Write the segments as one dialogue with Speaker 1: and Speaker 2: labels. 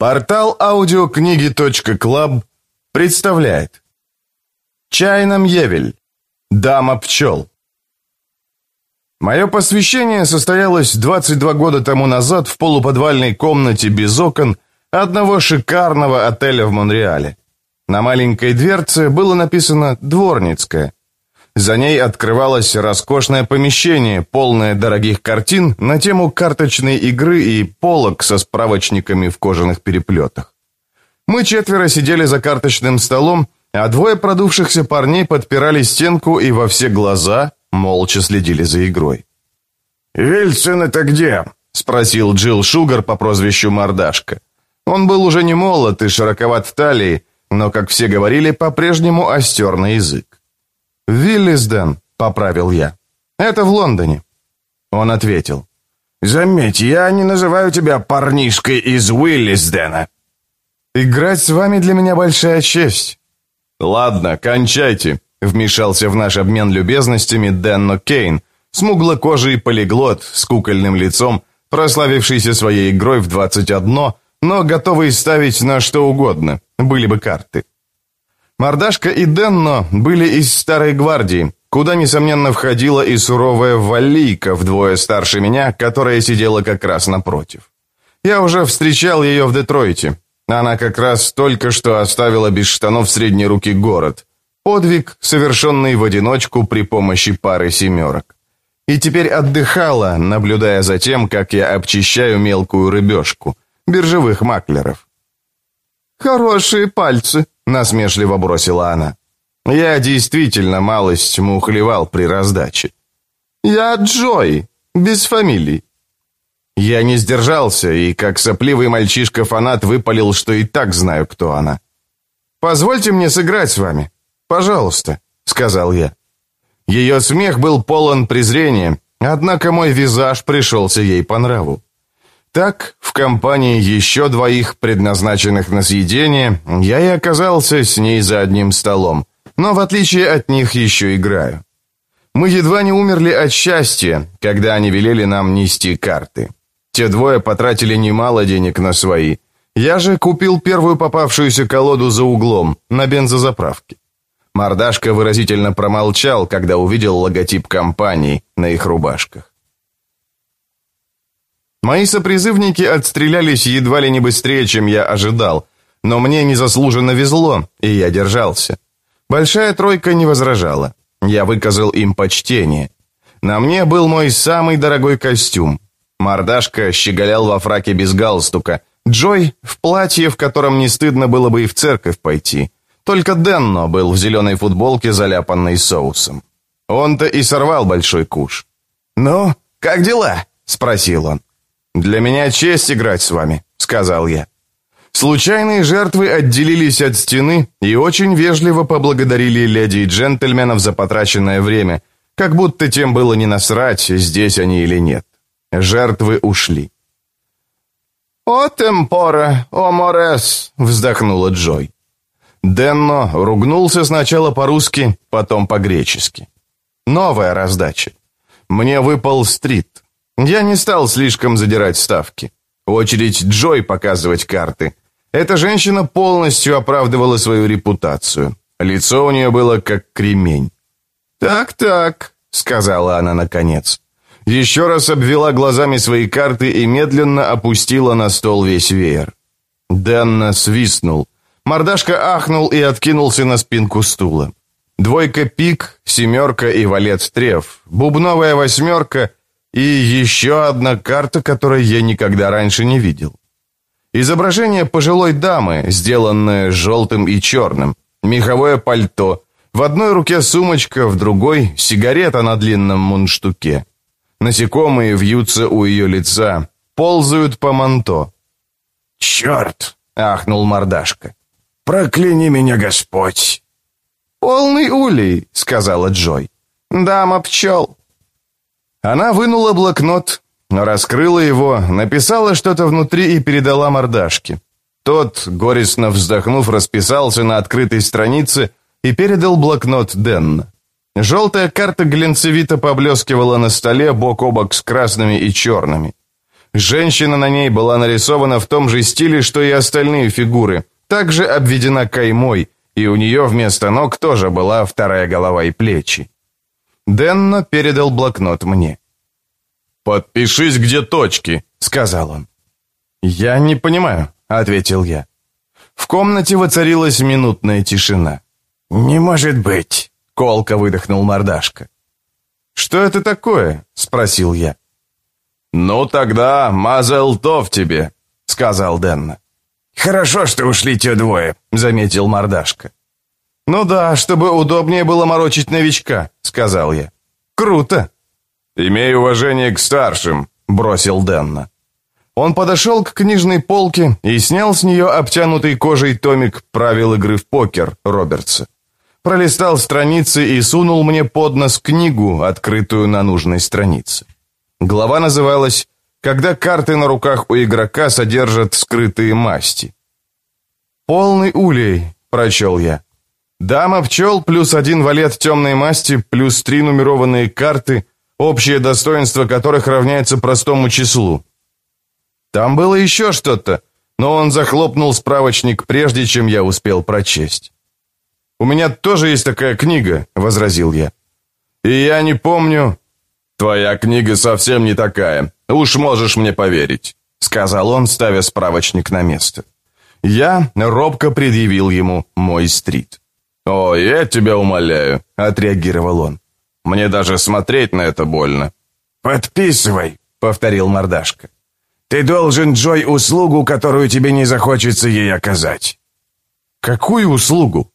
Speaker 1: Портал аудиокниги.клаб представляет. Чайном Евель Дама пчел. Мое посвящение состоялось 22 года тому назад в полуподвальной комнате без окон одного шикарного отеля в Монреале. На маленькой дверце было написано «Дворницкая», за ней открывалось роскошное помещение, полное дорогих картин на тему карточной игры и полок со справочниками в кожаных переплетах. Мы четверо сидели за карточным столом, а двое продувшихся парней подпирали стенку и во все глаза молча следили за игрой.
Speaker 2: «Вильсон это где?» — спросил Джилл Шугар по прозвищу Мордашка.
Speaker 1: Он был уже не молод и широковат талии, но, как все говорили, по-прежнему остер на язык. «Виллисден», — поправил я. «Это в Лондоне». Он ответил.
Speaker 2: «Заметь, я не называю тебя парнишкой из Уиллисдена».
Speaker 1: «Играть с вами для меня большая честь». «Ладно, кончайте», — вмешался в наш обмен любезностями Дэнно Кейн, смуглокожий полиглот с кукольным лицом, прославившийся своей игрой в 21, но готовый ставить на что угодно, были бы карты. Мордашка и Денно были из старой гвардии, куда, несомненно, входила и суровая валийка, вдвое старше меня, которая сидела как раз напротив. Я уже встречал ее в Детройте. Она как раз только что оставила без штанов средней руки город. Подвиг, совершенный в одиночку при помощи пары семерок. И теперь отдыхала, наблюдая за тем, как я обчищаю мелкую рыбешку, биржевых маклеров. «Хорошие пальцы», насмешливо бросила она. Я действительно малость мухлевал при раздаче. Я Джой, без фамилии. Я не сдержался и, как сопливый мальчишка-фанат, выпалил, что и так знаю, кто она. «Позвольте мне сыграть с вами. Пожалуйста», — сказал я. Ее смех был полон презрения, однако мой визаж пришелся ей по нраву. Так, в компании еще двоих, предназначенных на съедение, я и оказался с ней за одним столом, но в отличие от них еще играю. Мы едва не умерли от счастья, когда они велели нам нести карты. Те двое потратили немало денег на свои. Я же купил первую попавшуюся колоду за углом, на бензозаправке. Мордашка выразительно промолчал, когда увидел логотип компании на их рубашках. Мои сопризывники отстрелялись едва ли не быстрее, чем я ожидал, но мне незаслуженно везло, и я держался. Большая тройка не возражала. Я выказал им почтение. На мне был мой самый дорогой костюм. Мордашка щеголял во фраке без галстука. Джой в платье, в котором не стыдно было бы и в церковь пойти. Только Денно был в зеленой футболке, заляпанной соусом. Он-то и сорвал большой куш. «Ну, как дела?» — спросил он. «Для меня честь играть с вами», — сказал я. Случайные жертвы отделились от стены и очень вежливо поблагодарили леди и джентльменов за потраченное время, как будто тем было не насрать, здесь они или нет. Жертвы ушли. «О, темпора, о, морес!» — вздохнула Джой. Денно ругнулся сначала по-русски, потом по-гречески. Новая раздача. Мне выпал стрит. Я не стал слишком задирать ставки. Очередь Джой показывать карты. Эта женщина полностью оправдывала свою репутацию. Лицо у нее было как кремень. «Так-так», — сказала она наконец. Еще раз обвела глазами свои карты и медленно опустила на стол весь веер. Дэнна свистнул. Мордашка ахнул и откинулся на спинку стула. Двойка пик, семерка и валет треф, бубновая восьмерка и еще одна карта, которую я никогда раньше не видел. Изображение пожилой дамы, сделанное желтым и черным, меховое пальто, в одной руке сумочка, в другой — сигарета на длинном мундштуке. Насекомые вьются у ее лица, ползают по манто.
Speaker 2: «Черт!» — ахнул мордашка. «Прокляни меня, Господь!»
Speaker 1: «Полный улей», — сказала Джой. «Дама пчел». Она вынула блокнот, раскрыла его, написала что-то внутри и передала мордашке. Тот, горестно вздохнув, расписался на открытой странице и передал блокнот Денна. Желтая карта глинцевито поблескивала на столе бок о бок с красными и черными. Женщина на ней была нарисована в том же стиле, что и остальные фигуры, также обведена каймой, и у нее вместо ног тоже была вторая голова и плечи. Денно передал блокнот мне. «Подпишись, где точки», — сказал он. «Я не понимаю», — ответил я. В комнате воцарилась минутная тишина.
Speaker 2: «Не может быть», —
Speaker 1: колко выдохнул мордашка. «Что это такое?» — спросил я. «Ну тогда, мазел то в тебе», — сказал Денна.
Speaker 2: «Хорошо, что ушли те двое», — заметил мордашка.
Speaker 1: «Ну да, чтобы удобнее было морочить новичка», — сказал я. «Круто!» «Имей уважение к старшим», — бросил Денна. Он подошел к книжной полке и снял с нее обтянутый кожей томик правил игры в покер Робертса. Пролистал страницы и сунул мне под нос книгу, открытую на нужной странице. Глава называлась «Когда карты на руках у игрока содержат скрытые масти». «Полный улей», — прочел я. «Дама пчел плюс один валет темной масти плюс три нумерованные карты, общее достоинство которых равняется простому числу. Там было еще что-то, но он захлопнул справочник, прежде чем я успел прочесть. «У меня тоже есть такая книга», — возразил я. «И я не помню...» «Твоя книга совсем не такая, уж можешь мне поверить», — сказал он, ставя справочник на место. Я робко предъявил ему мой стрит. «О, я тебя умоляю», — отреагировал он. «Мне даже смотреть на это больно».
Speaker 2: «Подписывай», — повторил мордашка. Ты должен Джой услугу, которую тебе не захочется ей оказать».
Speaker 1: «Какую услугу?»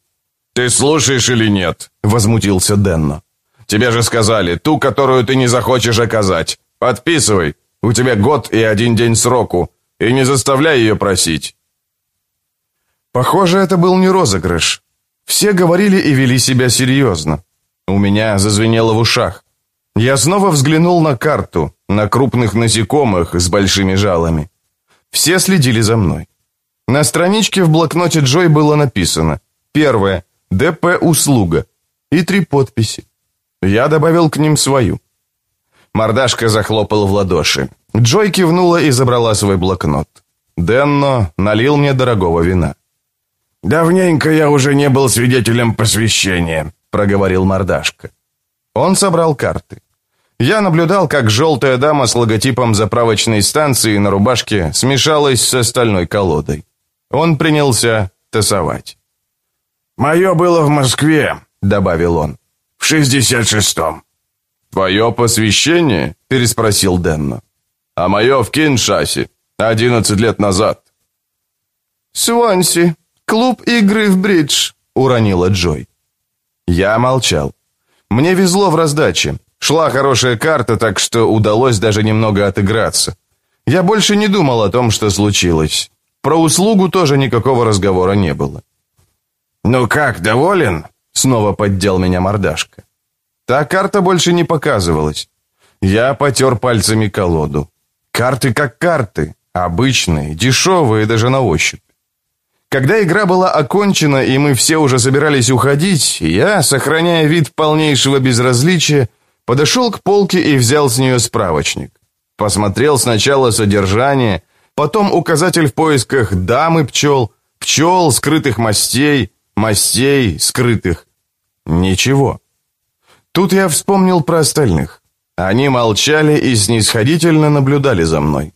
Speaker 1: «Ты слушаешь или нет?» — возмутился Денно. «Тебе же сказали, ту, которую ты не захочешь оказать. Подписывай. У тебя год и один день сроку. И не заставляй ее просить». Похоже, это был не розыгрыш. Все говорили и вели себя серьезно. У меня зазвенело в ушах. Я снова взглянул на карту, на крупных насекомых с большими жалами. Все следили за мной. На страничке в блокноте Джой было написано Первое. ДП-услуга. И три подписи. Я добавил к ним свою. Мордашка захлопал в ладоши. Джой кивнула и забрала свой блокнот. Денно налил мне дорогого вина.
Speaker 2: «Давненько я уже не был свидетелем посвящения», — проговорил Мордашка.
Speaker 1: Он собрал карты. Я наблюдал, как желтая дама с логотипом заправочной станции на рубашке смешалась с остальной колодой. Он принялся тасовать.
Speaker 2: «Мое было в Москве», — добавил он, — «в шестьдесят шестом».
Speaker 1: «Твое посвящение?» — переспросил Денно. «А мое в Киншасе, одиннадцать лет назад».
Speaker 3: «Свонси, клуб игры в бридж», — уронила Джой.
Speaker 1: Я молчал. Мне везло в раздаче. Шла хорошая карта, так что удалось даже немного отыграться. Я больше не думал о том, что случилось. Про услугу тоже никакого разговора не было.
Speaker 2: «Ну как, доволен?» — снова поддел меня мордашка.
Speaker 1: Та карта больше не показывалась. Я потер пальцами колоду. Карты как карты, обычные, дешевые даже на ощупь. Когда игра была окончена, и мы все уже собирались уходить, я, сохраняя вид полнейшего безразличия, Подошел к полке и взял с нее справочник. Посмотрел сначала содержание, потом указатель в поисках дамы пчел, пчел, скрытых мастей, мастей, скрытых. Ничего. Тут я вспомнил про остальных. Они молчали и снисходительно наблюдали за мной.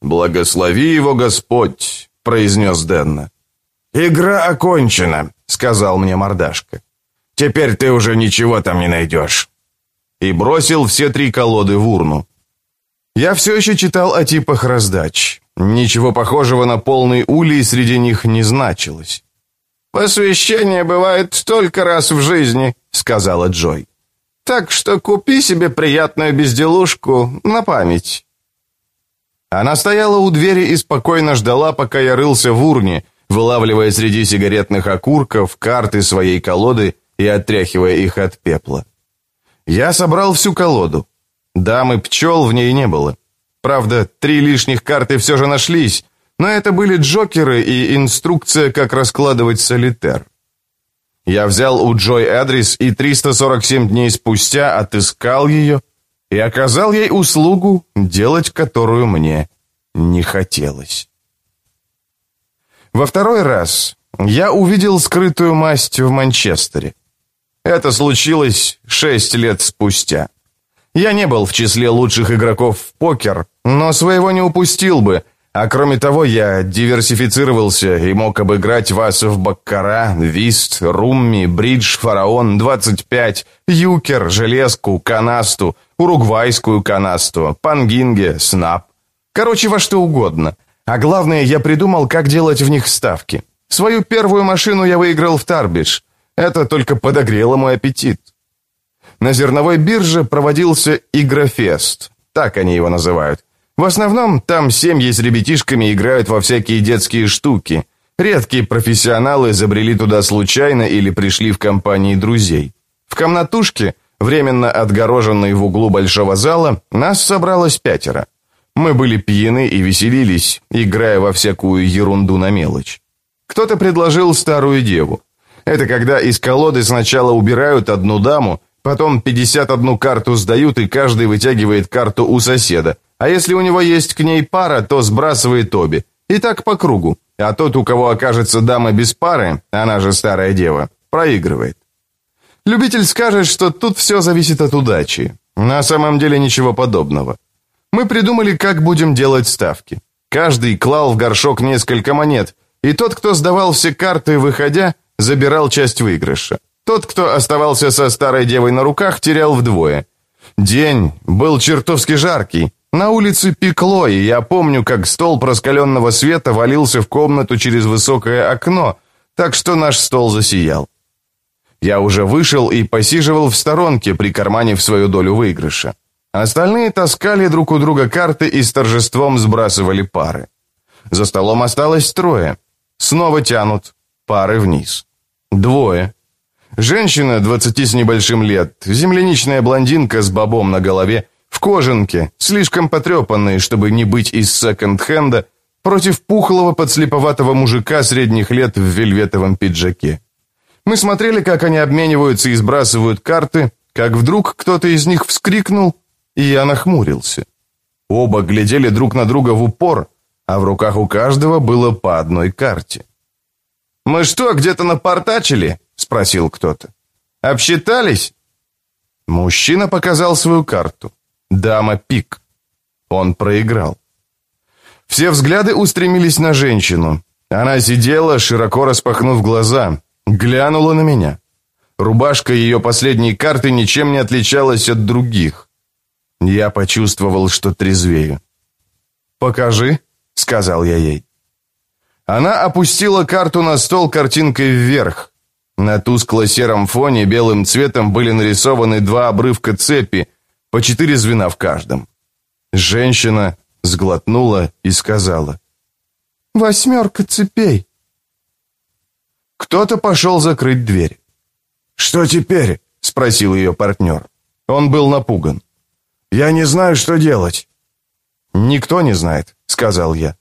Speaker 1: «Благослови его Господь», — произнес Денна.
Speaker 2: «Игра окончена», — сказал мне мордашка. «Теперь ты уже ничего там не найдешь»
Speaker 1: и бросил все три колоды в урну. Я все еще читал о типах раздач. Ничего похожего на полный улей среди них не значилось.
Speaker 3: «Посвящение бывает только раз в жизни», — сказала Джой. «Так что купи себе приятную безделушку на память».
Speaker 1: Она стояла у двери и спокойно ждала, пока я рылся в урне, вылавливая среди сигаретных окурков карты своей колоды и отряхивая их от пепла. Я собрал всю колоду. Дамы пчел в ней не было. Правда, три лишних карты все же нашлись, но это были джокеры и инструкция, как раскладывать солитер. Я взял у Джой адрес и 347 дней спустя отыскал ее, и оказал ей услугу, делать которую мне не хотелось. Во второй раз я увидел скрытую масть в Манчестере. Это случилось шесть лет спустя. Я не был в числе лучших игроков в покер, но своего не упустил бы, а кроме того я диверсифицировался и мог обыграть вас в Баккара, Вист, Румми, Бридж, Фараон, 25, Юкер, Железку, Канасту, Уругвайскую Канасту, Пангинге, Снап. Короче, во что угодно. А главное, я придумал, как делать в них ставки. Свою первую машину я выиграл в Тарбидж. Это только подогрело мой аппетит. На зерновой бирже проводился Игрофест. Так они его называют. В основном там семьи с ребятишками играют во всякие детские штуки. Редкие профессионалы забрели туда случайно или пришли в компании друзей. В комнатушке, временно отгороженной в углу большого зала, нас собралось пятеро. Мы были пьяны и веселились, играя во всякую ерунду на мелочь. Кто-то предложил старую деву. Это когда из колоды сначала убирают одну даму, потом 51 карту сдают, и каждый вытягивает карту у соседа. А если у него есть к ней пара, то сбрасывает обе. И так по кругу. А тот, у кого окажется дама без пары, она же старая дева, проигрывает. Любитель скажет, что тут все зависит от удачи. На самом деле ничего подобного. Мы придумали, как будем делать ставки. Каждый клал в горшок несколько монет, и тот, кто сдавал все карты, выходя, забирал часть выигрыша. Тот, кто оставался со старой девой на руках, терял вдвое. День был чертовски жаркий. На улице пекло, и я помню, как стол проскаленного света валился в комнату через высокое окно, так что наш стол засиял. Я уже вышел и посиживал в сторонке, прикарманив свою долю выигрыша. Остальные таскали друг у друга карты и с торжеством сбрасывали пары. За столом осталось трое. Снова тянут пары вниз. Двое. Женщина, двадцати с небольшим лет, земляничная блондинка с бобом на голове, в кожанке, слишком потрепанной, чтобы не быть из секонд-хенда, против пухлого подслеповатого мужика средних лет в вельветовом пиджаке. Мы смотрели, как они обмениваются и сбрасывают карты, как вдруг кто-то из них вскрикнул, и я нахмурился. Оба глядели друг на друга в упор, а в руках у каждого было по одной карте. «Мы что, где-то напортачили?» — спросил кто-то. «Обсчитались?» Мужчина показал свою карту. Дама пик. Он проиграл. Все взгляды устремились на женщину. Она сидела, широко распахнув глаза, глянула на меня. Рубашка ее последней карты ничем не отличалась от других. Я почувствовал, что трезвею. «Покажи», — сказал я ей. Она опустила карту на стол картинкой вверх. На тускло-сером фоне белым цветом были нарисованы два обрывка цепи, по четыре звена в каждом. Женщина сглотнула и сказала. «Восьмерка цепей». Кто-то пошел закрыть дверь.
Speaker 2: «Что теперь?» — спросил ее партнер.
Speaker 1: Он был напуган.
Speaker 2: «Я не знаю, что делать».
Speaker 1: «Никто не знает», — сказал я.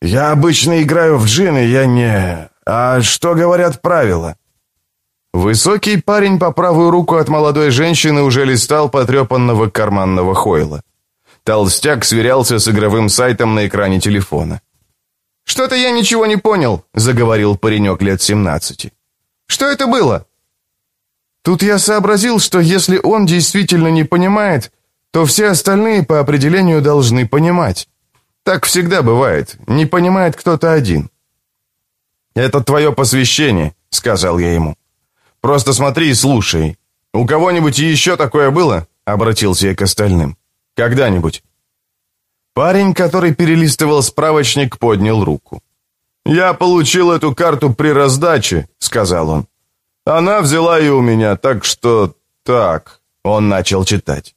Speaker 2: «Я обычно играю в джин, и я не... А что говорят правила?»
Speaker 1: Высокий парень по правую руку от молодой женщины уже листал потрепанного карманного хойла. Толстяк сверялся с игровым сайтом на экране телефона. «Что-то я ничего не понял», — заговорил паренек лет семнадцати. «Что это было?» Тут я сообразил, что если он действительно не понимает, то все остальные по определению должны понимать. Так всегда бывает, не понимает кто-то один. «Это твое посвящение», — сказал я ему. «Просто смотри и слушай. У кого-нибудь еще такое было?» — обратился я к остальным. «Когда-нибудь?» Парень, который перелистывал справочник, поднял руку. «Я получил эту карту при раздаче», — сказал он. «Она взяла ее у меня, так что так», — он начал читать.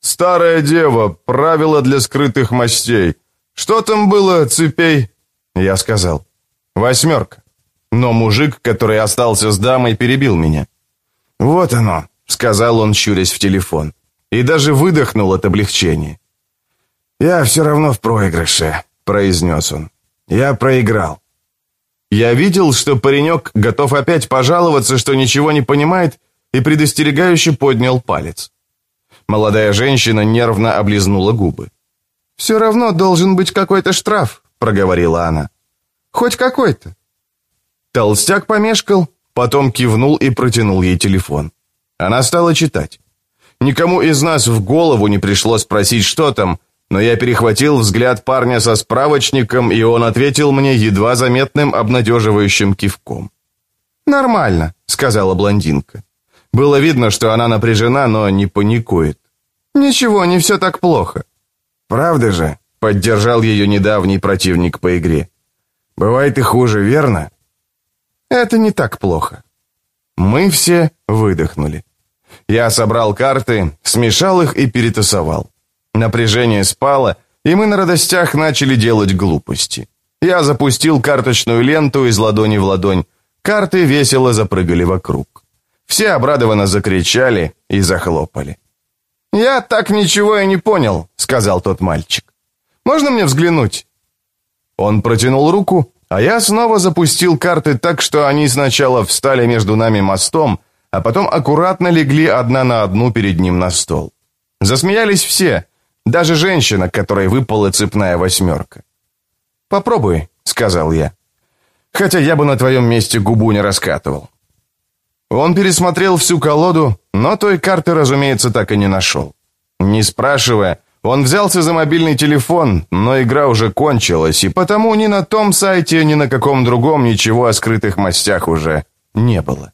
Speaker 1: «Старая дева, правила для скрытых мастей. «Что там было, цепей?» Я сказал. «Восьмерка». Но мужик, который остался с дамой, перебил меня.
Speaker 2: «Вот оно», —
Speaker 1: сказал он, щурясь в телефон. И даже выдохнул от облегчения.
Speaker 2: «Я все равно в проигрыше», — произнес он. «Я проиграл».
Speaker 1: Я видел, что паренек готов опять пожаловаться, что ничего не понимает, и предостерегающе поднял палец. Молодая женщина нервно облизнула губы. «Все равно должен быть какой-то штраф», — проговорила она. «Хоть какой-то». Толстяк помешкал, потом кивнул и протянул ей телефон. Она стала читать. Никому из нас в голову не пришло спросить, что там, но я перехватил взгляд парня со справочником, и он ответил мне едва заметным обнадеживающим кивком. «Нормально», — сказала блондинка. Было видно, что она напряжена, но не паникует. «Ничего, не все так плохо».
Speaker 2: «Правда же?»
Speaker 1: — поддержал ее недавний противник по игре.
Speaker 2: «Бывает и хуже, верно?»
Speaker 1: «Это не так плохо». Мы все выдохнули. Я собрал карты, смешал их и перетасовал. Напряжение спало, и мы на радостях начали делать глупости. Я запустил карточную ленту из ладони в ладонь. Карты весело запрыгали вокруг. Все обрадованно закричали и захлопали. «Я так ничего и не понял», — сказал тот мальчик. «Можно мне взглянуть?» Он протянул руку, а я снова запустил карты так, что они сначала встали между нами мостом, а потом аккуратно легли одна на одну перед ним на стол. Засмеялись все, даже женщина, которой выпала цепная восьмерка. «Попробуй», — сказал я. «Хотя я бы на твоем месте губу не раскатывал». Он пересмотрел всю колоду, но той карты, разумеется, так и не нашел. Не спрашивая, он взялся за мобильный телефон, но игра уже кончилась, и потому ни на том сайте, ни на каком другом ничего о скрытых мастях уже не было.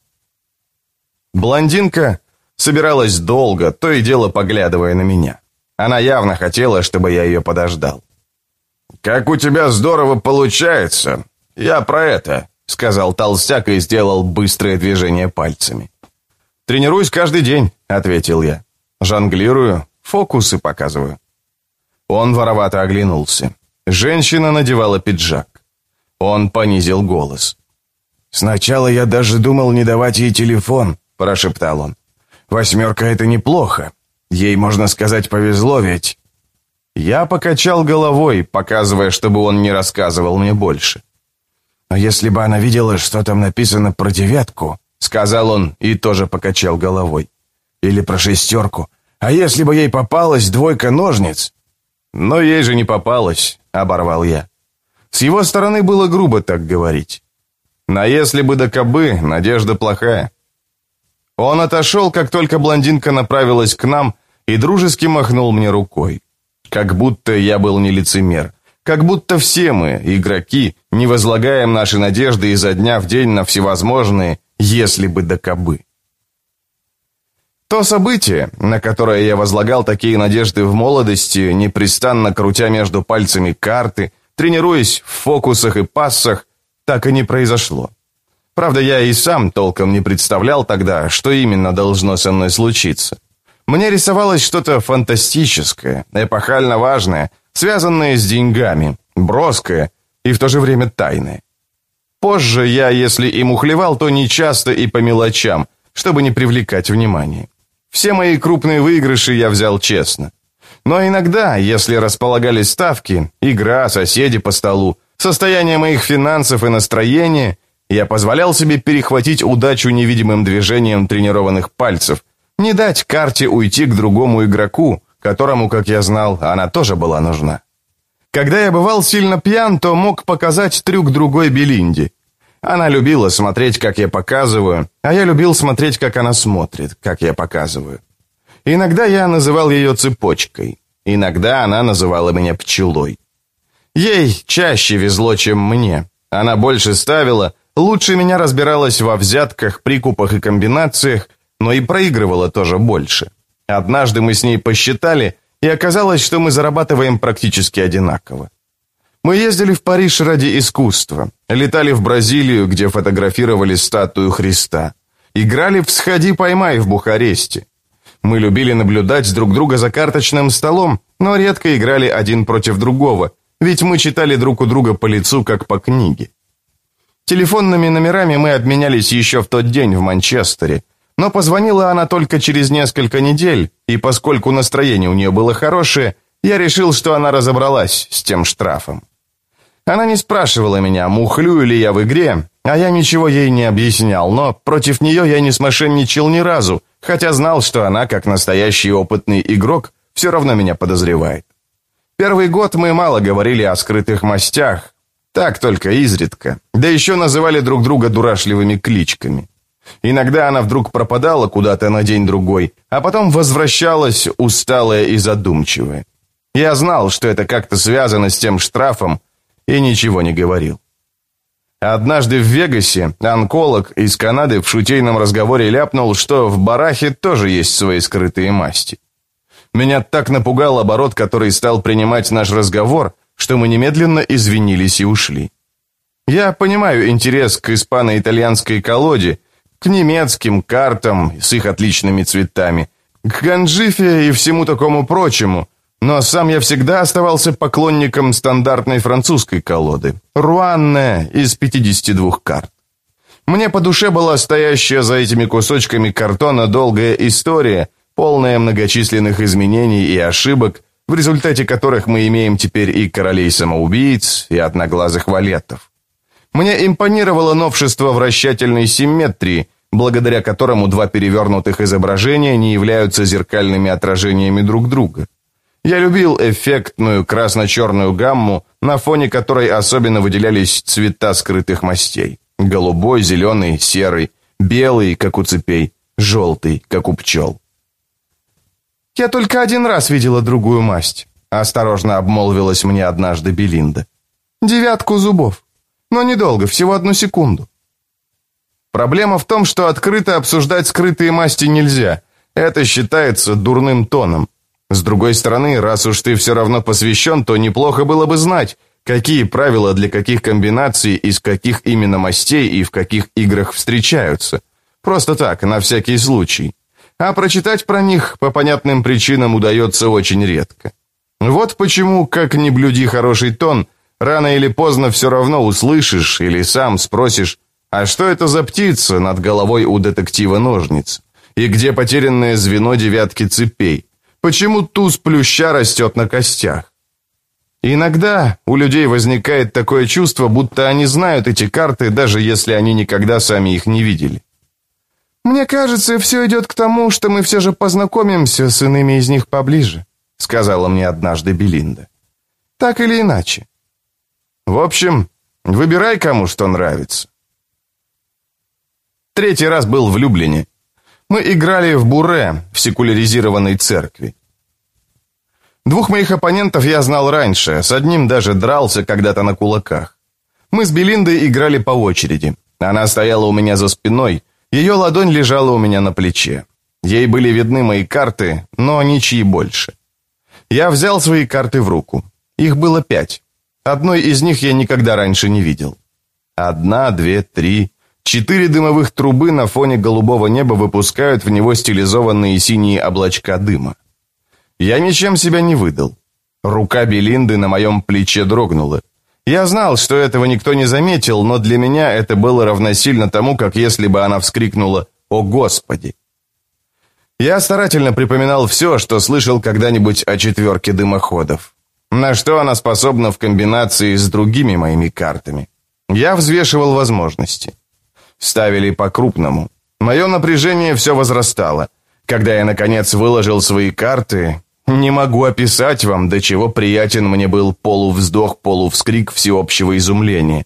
Speaker 1: Блондинка собиралась долго, то и дело поглядывая на меня. Она явно хотела, чтобы я ее подождал.
Speaker 2: «Как у тебя здорово получается! Я про это!» сказал толстяк и сделал быстрое движение пальцами.
Speaker 1: «Тренируюсь каждый день», — ответил я. «Жонглирую, фокусы показываю». Он воровато оглянулся. Женщина надевала пиджак. Он понизил голос.
Speaker 2: «Сначала я даже думал не давать ей телефон», — прошептал он. «Восьмерка — это неплохо. Ей, можно сказать, повезло ведь».
Speaker 1: Я покачал головой, показывая, чтобы он не рассказывал мне больше.
Speaker 2: «Но если бы она видела, что там написано про девятку», — сказал он и тоже покачал головой. «Или про шестерку. А если бы ей попалась двойка ножниц?»
Speaker 1: «Но ей же не попалась», — оборвал я. С его стороны было грубо так говорить. На «если бы да кобы» надежда плохая. Он отошел, как только блондинка направилась к нам, и дружески махнул мне рукой. Как будто я был не лицемер. Как будто все мы, игроки, не возлагаем наши надежды изо дня в день на всевозможные «если бы да кобы». То событие, на которое я возлагал такие надежды в молодости, непрестанно крутя между пальцами карты, тренируясь в фокусах и пассах, так и не произошло. Правда, я и сам толком не представлял тогда, что именно должно со мной случиться. Мне рисовалось что-то фантастическое, эпохально важное, связанное с деньгами, броское и в то же время тайное. Позже я, если и мухлевал, то не часто и по мелочам, чтобы не привлекать внимания. Все мои крупные выигрыши я взял честно. Но иногда, если располагались ставки, игра, соседи по столу, состояние моих финансов и настроение, я позволял себе перехватить удачу невидимым движением тренированных пальцев, не дать карте уйти к другому игроку, которому, как я знал, она тоже была нужна. Когда я бывал сильно пьян, то мог показать трюк другой Белинди. Она любила смотреть, как я показываю, а я любил смотреть, как она смотрит, как я показываю. Иногда я называл ее цепочкой, иногда она называла меня пчелой. Ей чаще везло, чем мне. Она больше ставила, лучше меня разбиралась во взятках, прикупах и комбинациях, но и проигрывала тоже больше. Однажды мы с ней посчитали, и оказалось, что мы зарабатываем практически одинаково. Мы ездили в Париж ради искусства, летали в Бразилию, где фотографировали статую Христа, играли в «Сходи, поймай» в Бухаресте. Мы любили наблюдать друг друга за карточным столом, но редко играли один против другого, ведь мы читали друг у друга по лицу, как по книге. Телефонными номерами мы обменялись еще в тот день в Манчестере, но позвонила она только через несколько недель, и поскольку настроение у нее было хорошее, я решил, что она разобралась с тем штрафом. Она не спрашивала меня, мухлю ли я в игре, а я ничего ей не объяснял, но против нее я не смошенничал ни разу, хотя знал, что она, как настоящий опытный игрок, все равно меня подозревает. Первый год мы мало говорили о скрытых мастях, так только изредка, да еще называли друг друга дурашливыми кличками. Иногда она вдруг пропадала куда-то на день-другой, а потом возвращалась усталая и задумчивая. Я знал, что это как-то связано с тем штрафом, и ничего не говорил. Однажды в Вегасе онколог из Канады в шутейном разговоре ляпнул, что в барахе тоже есть свои скрытые масти. Меня так напугал оборот, который стал принимать наш разговор, что мы немедленно извинились и ушли. Я понимаю интерес к испано-итальянской колоде, к немецким картам с их отличными цветами, к ганджифе и всему такому прочему, но сам я всегда оставался поклонником стандартной французской колоды, руанная из 52 карт. Мне по душе была стоящая за этими кусочками картона долгая история, полная многочисленных изменений и ошибок, в результате которых мы имеем теперь и королей-самоубийц, и одноглазых валетов. Мне импонировало новшество вращательной симметрии, благодаря которому два перевернутых изображения не являются зеркальными отражениями друг друга. Я любил эффектную красно-черную гамму, на фоне которой особенно выделялись цвета скрытых мастей. Голубой, зеленый, серый, белый, как у цепей, желтый, как у пчел. «Я только один раз видела другую масть», — осторожно обмолвилась мне однажды Белинда. «Девятку зубов. Но недолго, всего одну секунду». Проблема в том, что открыто обсуждать скрытые масти нельзя. Это считается дурным тоном. С другой стороны, раз уж ты все равно посвящен, то неплохо было бы знать, какие правила для каких комбинаций, из каких именно мастей и в каких играх встречаются. Просто так, на всякий случай. А прочитать про них по понятным причинам удается очень редко. Вот почему, как ни блюди хороший тон, рано или поздно все равно услышишь или сам спросишь, а что это за птица над головой у детектива ножниц? И где потерянное звено девятки цепей? Почему туз плюща растет на костях? Иногда у людей возникает такое чувство, будто они знают эти карты, даже если они никогда сами их не видели. «Мне кажется, все идет к тому, что мы все же познакомимся с иными из них поближе», сказала мне однажды Белинда. «Так или иначе. В общем, выбирай, кому что нравится». Третий раз был в. Мы играли в буре, в секуляризированной церкви. Двух моих оппонентов я знал раньше, с одним даже дрался когда-то на кулаках. Мы с Белиндой играли по очереди. Она стояла у меня за спиной, ее ладонь лежала у меня на плече. Ей были видны мои карты, но ничьи больше. Я взял свои карты в руку. Их было пять. Одной из них я никогда раньше не видел. Одна, две, три, Четыре дымовых трубы на фоне голубого неба выпускают в него стилизованные синие облачка дыма. Я ничем себя не выдал. Рука Белинды на моем плече дрогнула. Я знал, что этого никто не заметил, но для меня это было равносильно тому, как если бы она вскрикнула «О, Господи!». Я старательно припоминал все, что слышал когда-нибудь о четверке дымоходов. На что она способна в комбинации с другими моими картами. Я взвешивал возможности. Ставили по-крупному. Мое напряжение все возрастало. Когда я, наконец, выложил свои карты, не могу описать вам, до чего приятен мне был полувздох, полувскрик всеобщего изумления.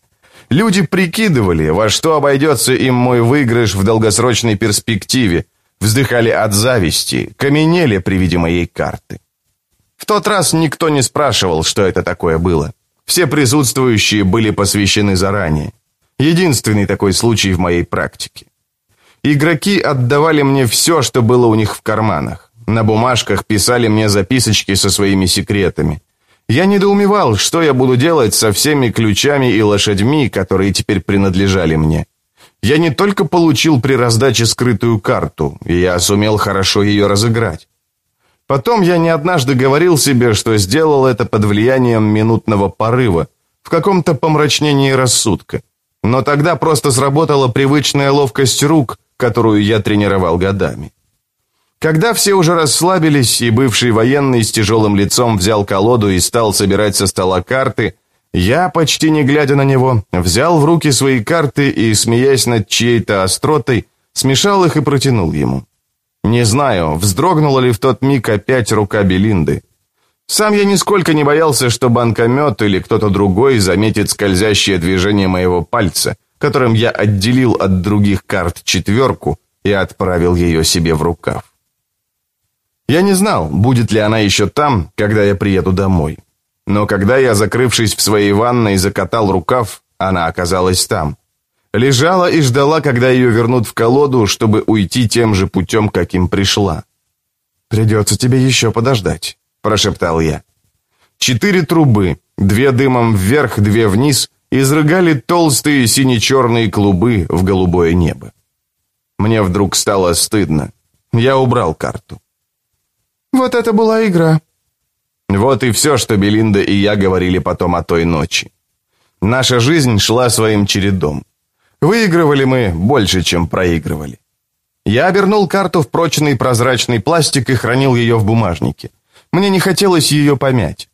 Speaker 1: Люди прикидывали, во что обойдется им мой выигрыш в долгосрочной перспективе, вздыхали от зависти, каменели при виде моей карты. В тот раз никто не спрашивал, что это такое было. Все присутствующие были посвящены заранее. Единственный такой случай в моей практике. Игроки отдавали мне все, что было у них в карманах. На бумажках писали мне записочки со своими секретами. Я недоумевал, что я буду делать со всеми ключами и лошадьми, которые теперь принадлежали мне. Я не только получил при раздаче скрытую карту, я сумел хорошо ее разыграть. Потом я не однажды говорил себе, что сделал это под влиянием минутного порыва, в каком-то помрачнении рассудка. Но тогда просто сработала привычная ловкость рук, которую я тренировал годами. Когда все уже расслабились, и бывший военный с тяжелым лицом взял колоду и стал собирать со стола карты, я, почти не глядя на него, взял в руки свои карты и, смеясь над чьей-то остротой, смешал их и протянул ему. Не знаю, вздрогнула ли в тот миг опять рука Белинды. Сам я нисколько не боялся, что банкомет или кто-то другой заметит скользящее движение моего пальца, которым я отделил от других карт четверку и отправил ее себе в рукав. Я не знал, будет ли она еще там, когда я приеду домой. Но когда я, закрывшись в своей ванной, закатал рукав, она оказалась там. Лежала и ждала, когда ее вернут в колоду, чтобы уйти тем же путем, каким пришла. «Придется тебе еще подождать», — прошептал я. Четыре трубы, две дымом вверх, две вниз, изрыгали толстые сине-черные клубы в голубое небо. Мне вдруг стало стыдно. Я убрал карту.
Speaker 3: «Вот это была игра».
Speaker 1: Вот и все, что Белинда и я говорили потом о той ночи. Наша жизнь шла своим чередом. Выигрывали мы больше, чем проигрывали. Я обернул карту в прочный прозрачный пластик и хранил ее в бумажнике. Мне не хотелось ее помять.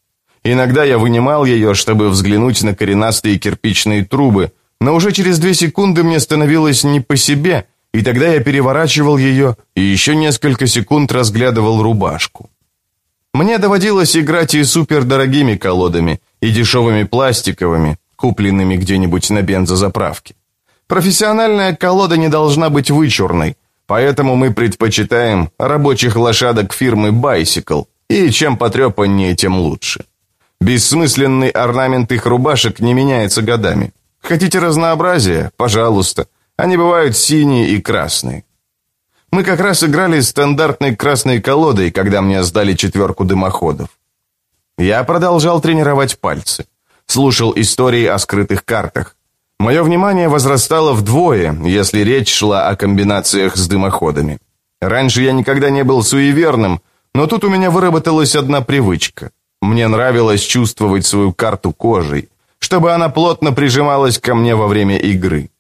Speaker 1: Иногда я вынимал ее, чтобы взглянуть на коренастые кирпичные трубы, но уже через две секунды мне становилось не по себе, и тогда я переворачивал ее и еще несколько секунд разглядывал рубашку. Мне доводилось играть и супердорогими колодами, и дешевыми пластиковыми, купленными где-нибудь на бензозаправке. Профессиональная колода не должна быть вычурной, поэтому мы предпочитаем рабочих лошадок фирмы Bicycle, и чем потрепаннее, тем лучше. Бессмысленный орнамент их рубашек не меняется годами. Хотите разнообразия? Пожалуйста. Они бывают синие и красные. Мы как раз играли стандартной красной колодой, когда мне сдали четверку дымоходов. Я продолжал тренировать пальцы. Слушал истории о скрытых картах. Мое внимание возрастало вдвое, если речь шла о комбинациях с дымоходами. Раньше я никогда не был суеверным, но тут у меня выработалась одна привычка. Мне нравилось чувствовать свою карту кожей, чтобы она плотно прижималась ко мне во время игры.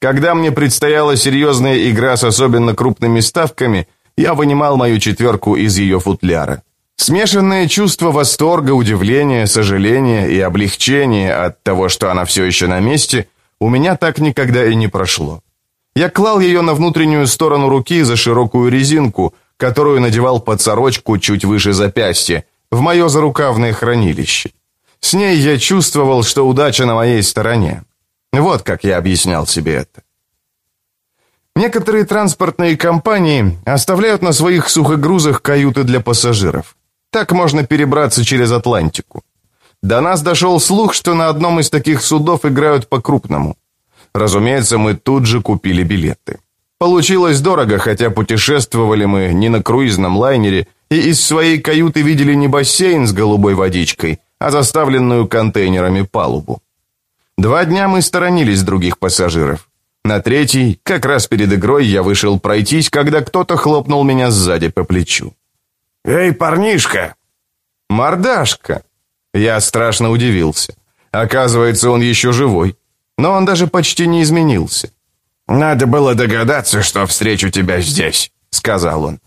Speaker 1: Когда мне предстояла серьезная игра с особенно крупными ставками, я вынимал мою четверку из ее футляра. Смешанное чувство восторга, удивления, сожаления и облегчения от того, что она все еще на месте, у меня так никогда и не прошло. Я клал ее на внутреннюю сторону руки за широкую резинку, которую надевал под сорочку чуть выше запястья, в мое зарукавное хранилище. С ней я чувствовал, что удача на моей стороне. Вот как я объяснял себе это. Некоторые транспортные компании оставляют на своих сухогрузах каюты для пассажиров. Так можно перебраться через Атлантику. До нас дошел слух, что на одном из таких судов играют по-крупному. Разумеется, мы тут же купили билеты. Получилось дорого, хотя путешествовали мы не на круизном лайнере и из своей каюты видели не бассейн с голубой водичкой, а заставленную контейнерами палубу. Два дня мы сторонились других пассажиров. На третий, как раз перед игрой, я вышел пройтись, когда кто-то хлопнул меня сзади по плечу.
Speaker 2: «Эй, парнишка!»
Speaker 1: «Мордашка!» Я страшно удивился. Оказывается, он еще живой. Но он даже почти не изменился.
Speaker 2: «Надо было догадаться, что встречу тебя здесь», — сказал он.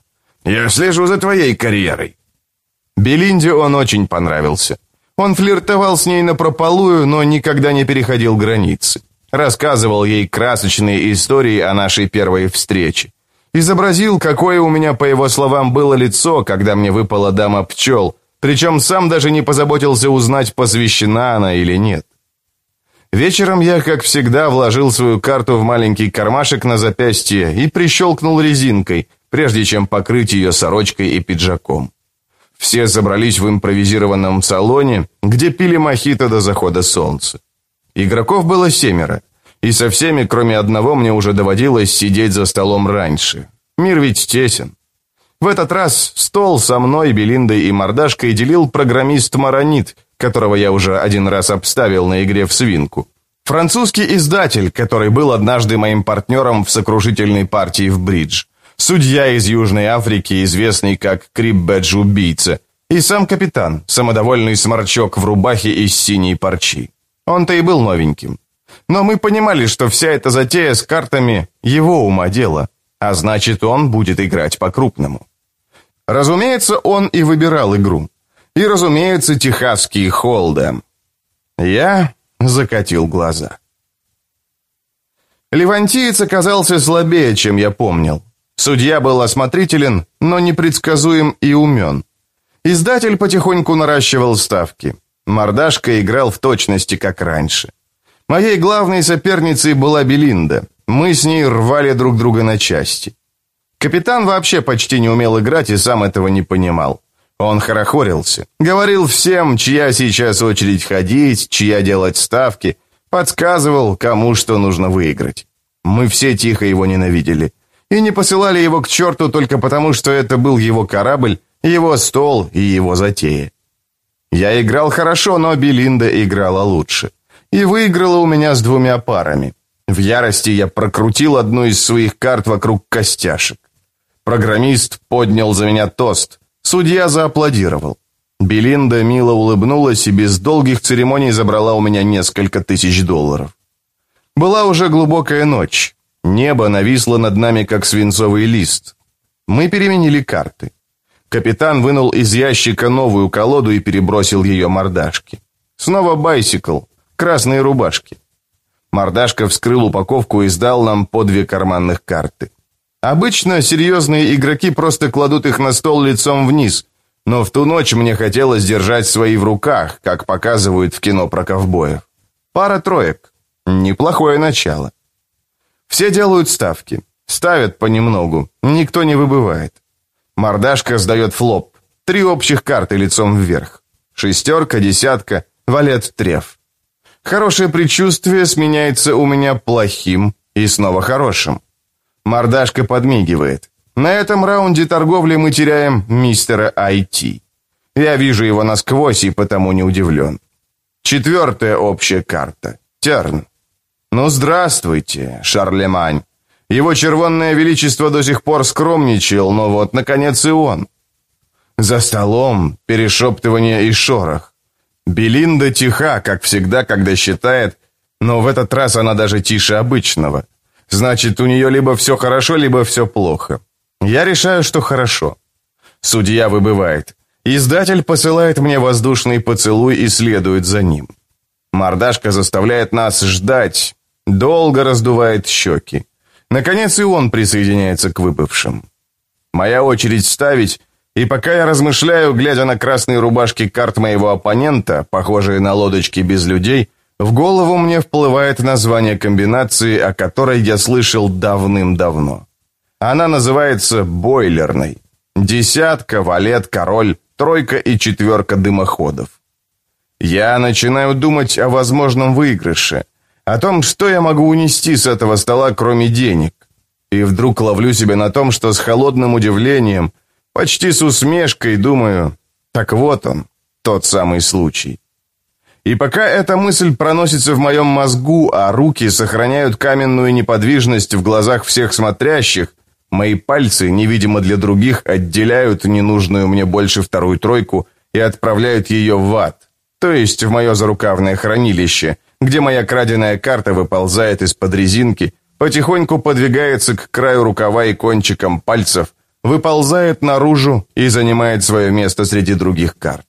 Speaker 2: «Я слежу за твоей карьерой».
Speaker 1: Белинде он очень понравился. Он флиртовал с ней напропалую, но никогда не переходил границы. Рассказывал ей красочные истории о нашей первой встрече. Изобразил, какое у меня, по его словам, было лицо, когда мне выпала дама пчел, причем сам даже не позаботился узнать, посвящена она или нет. Вечером я, как всегда, вложил свою карту в маленький кармашек на запястье и прищелкнул резинкой, прежде чем покрыть ее сорочкой и пиджаком. Все собрались в импровизированном салоне, где пили мохито до захода солнца. Игроков было семеро, и со всеми, кроме одного, мне уже доводилось сидеть за столом раньше. Мир ведь тесен. В этот раз стол со мной, Белиндой и Мордашкой делил программист Маронит, которого я уже один раз обставил на игре в свинку. Французский издатель, который был однажды моим партнером в сокрушительной партии в бридж судья из Южной Африки, известный как Криббедж-убийца, и сам капитан, самодовольный сморчок в рубахе из синей парчи. Он-то и был новеньким. Но мы понимали, что вся эта затея с картами – его ума дело, а значит, он будет играть по-крупному. Разумеется, он и выбирал игру. И, разумеется, техасский холдем. Я закатил глаза. Левантиец оказался слабее, чем я помнил. Судья был осмотрителен, но непредсказуем и умен. Издатель потихоньку наращивал ставки. Мордашка играл в точности, как раньше. Моей главной соперницей была Белинда. Мы с ней рвали друг друга на части. Капитан вообще почти не умел играть и сам этого не понимал. Он хорохорился. Говорил всем, чья сейчас очередь ходить, чья делать ставки. Подсказывал, кому что нужно выиграть. Мы все тихо его ненавидели. И не посылали его к черту только потому, что это был его корабль, его стол и его затея. Я играл хорошо, но Белинда играла лучше. И выиграла у меня с двумя парами. В ярости я прокрутил одну из своих карт вокруг костяшек. Программист поднял за меня тост. Судья зааплодировал. Белинда мило улыбнулась и без долгих церемоний забрала у меня несколько тысяч долларов. Была уже глубокая ночь. Небо нависло над нами, как свинцовый лист. Мы переменили карты. Капитан вынул из ящика новую колоду и перебросил ее мордашки. Снова байсикл, красные рубашки. Мордашка вскрыл упаковку и сдал нам по две карманных карты. Обычно серьезные игроки просто кладут их на стол лицом вниз, но в ту ночь мне хотелось держать свои в руках, как показывают в кино про ковбоев. Пара троек. Неплохое начало. Все делают ставки. Ставят понемногу. Никто не выбывает. Мордашка сдает флоп. Три общих карты лицом вверх. Шестерка, десятка, валет, треф. Хорошее предчувствие сменяется у меня плохим и снова хорошим. Мордашка подмигивает. На этом раунде торговли мы теряем мистера IT. Я вижу его насквозь и потому не удивлен. Четвертая общая карта. Терн. Ну, здравствуйте, Шарлемань. Его червонное величество до сих пор скромничал, но вот, наконец, и он. За столом перешептывание и шорох. Белинда тиха, как всегда, когда считает, но в этот раз она даже тише обычного. Значит, у нее либо все хорошо, либо все плохо. Я решаю, что хорошо. Судья выбывает. Издатель посылает мне воздушный поцелуй и следует за ним. Мордашка заставляет нас ждать, долго раздувает щеки. Наконец и он присоединяется к выбывшим. Моя очередь ставить, и пока я размышляю, глядя на красные рубашки карт моего оппонента, похожие на лодочки без людей, в голову мне вплывает название комбинации, о которой я слышал давным-давно. Она называется «бойлерной». Десятка, валет, король, тройка и четверка дымоходов. Я начинаю думать о возможном выигрыше, о том, что я могу унести с этого стола, кроме денег. И вдруг ловлю себя на том, что с холодным удивлением, почти с усмешкой думаю, так вот он, тот самый случай. И пока эта мысль проносится в моем мозгу, а руки сохраняют каменную неподвижность в глазах всех смотрящих, мои пальцы, невидимо для других, отделяют ненужную мне больше вторую тройку и отправляют ее в ад, то есть в мое зарукавное хранилище, где моя краденая карта выползает из-под резинки, потихоньку подвигается к краю рукава и кончиком пальцев, выползает наружу и занимает свое место среди других карт.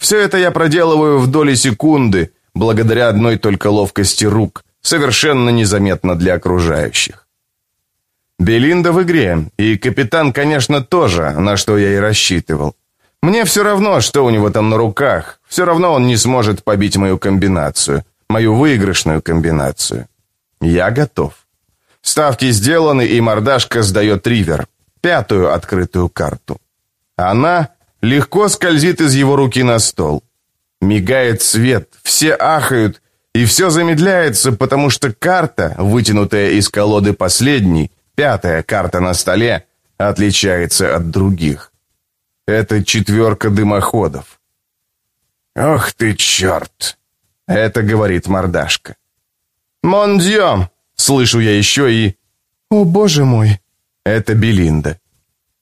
Speaker 1: Все это я проделываю в доли секунды, благодаря одной только ловкости рук, совершенно незаметно для окружающих. Белинда в игре, и капитан, конечно, тоже, на что я и рассчитывал. Мне все равно, что у него там на руках, все равно он не сможет побить мою комбинацию, мою выигрышную комбинацию. Я готов. Ставки сделаны, и мордашка сдает ривер, пятую открытую карту. Она легко скользит из его руки на стол. Мигает свет, все ахают, и все замедляется, потому что карта, вытянутая из колоды последней, пятая карта на столе, отличается от других. Это четверка дымоходов. «Ох ты, черт!» — это говорит мордашка. «Мондьё!» — слышу я еще и... «О, боже мой!» — это Белинда.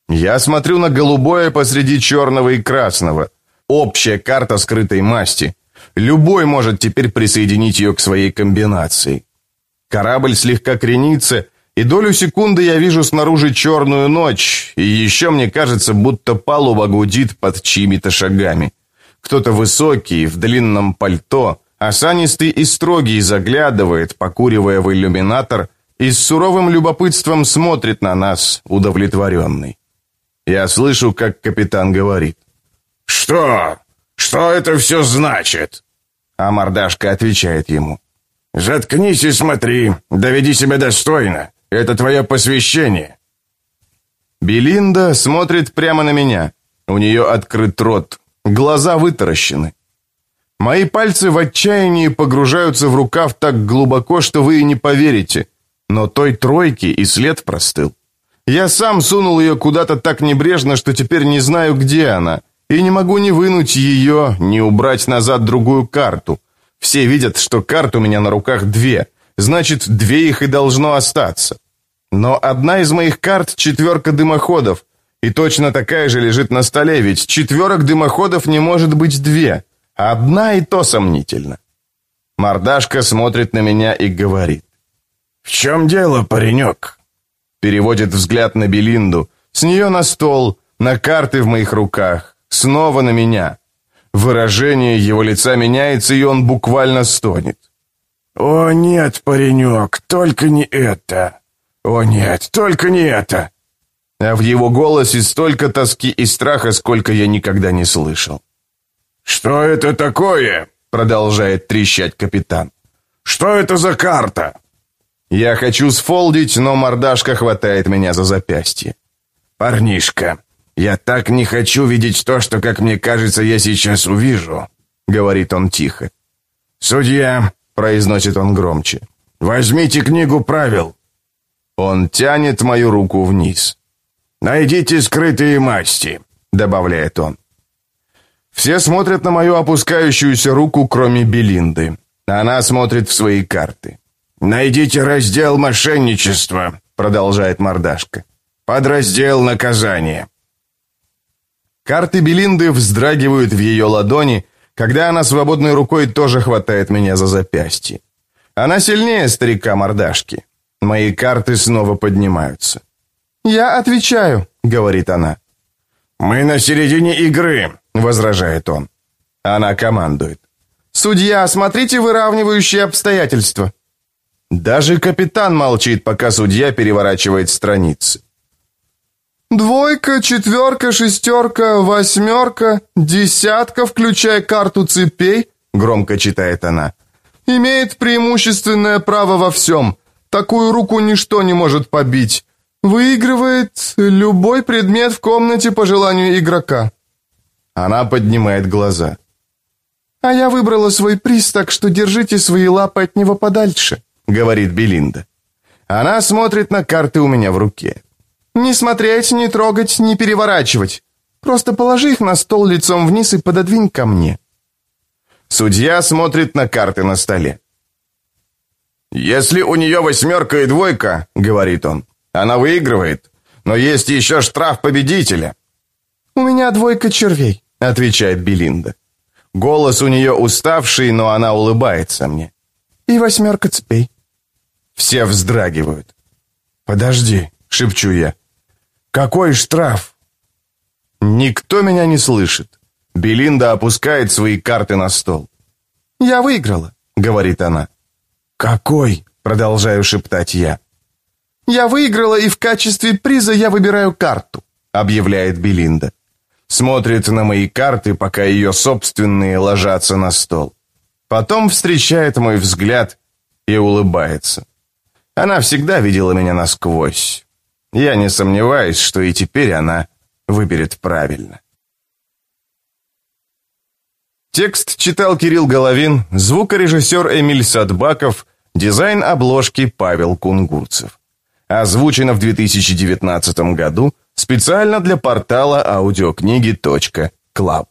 Speaker 1: Я смотрю на голубое посреди черного и красного. Общая карта скрытой масти. Любой может теперь присоединить ее к своей комбинации. Корабль слегка кренится, и долю секунды я вижу снаружи черную ночь, и еще мне кажется, будто палуба гудит под чьими-то шагами. Кто-то высокий, в длинном пальто, осанистый и строгий заглядывает, покуривая в иллюминатор, и с суровым любопытством смотрит на нас, удовлетворенный. Я слышу, как капитан говорит.
Speaker 2: «Что? Что это все значит?»
Speaker 1: А мордашка отвечает ему.
Speaker 2: «Заткнись и смотри, доведи себя достойно. Это твое посвящение».
Speaker 1: Белинда смотрит прямо на меня. У нее открыт рот, глаза вытаращены. Мои пальцы в отчаянии погружаются в рукав так глубоко, что вы и не поверите. Но той тройки и след простыл. Я сам сунул ее куда-то так небрежно, что теперь не знаю, где она. И не могу ни вынуть ее, ни убрать назад другую карту. Все видят, что карт у меня на руках две. Значит, две их и должно остаться. Но одна из моих карт — четверка дымоходов. И точно такая же лежит на столе, ведь четверок дымоходов не может быть две. Одна и то сомнительно. Мордашка смотрит на меня и говорит.
Speaker 2: «В чем дело, паренек?»
Speaker 1: Переводит взгляд на Белинду. С нее на стол, на карты в моих руках. Снова на меня. Выражение его лица меняется, и он буквально стонет.
Speaker 2: «О нет, паренек, только не это! О нет, только не это!»
Speaker 1: А в его голосе столько тоски и страха, сколько я никогда не слышал.
Speaker 2: «Что это такое?» — продолжает трещать капитан. «Что это за карта?»
Speaker 1: Я хочу сфолдить, но мордашка хватает меня за запястье.
Speaker 2: «Парнишка, я так не хочу видеть то, что, как мне кажется, я сейчас увижу», — говорит он тихо. «Судья», — произносит он громче, — «возьмите книгу правил».
Speaker 1: Он тянет мою руку вниз.
Speaker 2: «Найдите скрытые масти», — добавляет он.
Speaker 1: Все смотрят на мою опускающуюся руку, кроме Белинды. Она смотрит в свои карты.
Speaker 2: «Найдите раздел мошенничества», — продолжает мордашка. «Подраздел наказания».
Speaker 1: Карты Белинды вздрагивают в ее ладони, когда она свободной рукой тоже хватает меня за запястье. Она сильнее старика мордашки. Мои карты снова поднимаются. «Я отвечаю», — говорит она.
Speaker 2: «Мы на середине игры», — возражает он.
Speaker 1: Она командует. «Судья, смотрите выравнивающие обстоятельства». Даже капитан молчит, пока судья переворачивает страницы. «Двойка, четверка, шестерка, восьмерка, десятка, включая карту цепей», — громко читает она, «имеет преимущественное право во всем. Такую руку ничто не может побить. Выигрывает любой предмет в комнате по желанию игрока. Она поднимает глаза. А я выбрала свой приз, так что держите свои лапы от него подальше, говорит Белинда. Она смотрит на карты у меня в руке. Не смотреть, не трогать, не переворачивать. Просто положи их на стол лицом вниз и пододвинь ко мне. Судья смотрит на карты на столе.
Speaker 2: «Если у нее восьмерка и двойка, — говорит он, она выигрывает. Но есть еще штраф победителя.
Speaker 1: «У меня двойка червей», — отвечает Белинда. Голос у нее уставший, но она улыбается мне. «И восьмерка цепей». Все вздрагивают.
Speaker 2: «Подожди», — шепчу я. «Какой штраф?»
Speaker 1: Никто меня не слышит. Белинда опускает свои карты на стол. «Я выиграла», — говорит она.
Speaker 2: «Какой?» — продолжаю шептать я.
Speaker 1: «Я выиграла, и в качестве приза я выбираю карту», — объявляет Белинда. Смотрит на мои карты, пока ее собственные ложатся на стол. Потом встречает мой взгляд и улыбается. Она всегда видела меня насквозь. Я не сомневаюсь, что и теперь она выберет правильно. Текст читал Кирилл Головин, звукорежиссер Эмиль Садбаков, дизайн обложки Павел Кунгурцев. Озвучено в 2019 году специально для портала аудиокниги.клаб.